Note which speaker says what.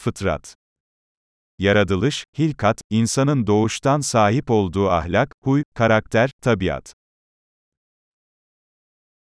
Speaker 1: fıtrat. Yaratılış, hilkat, insanın doğuştan sahip olduğu ahlak, huy, karakter, tabiat.